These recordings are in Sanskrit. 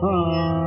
गुलाब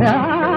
Yeah.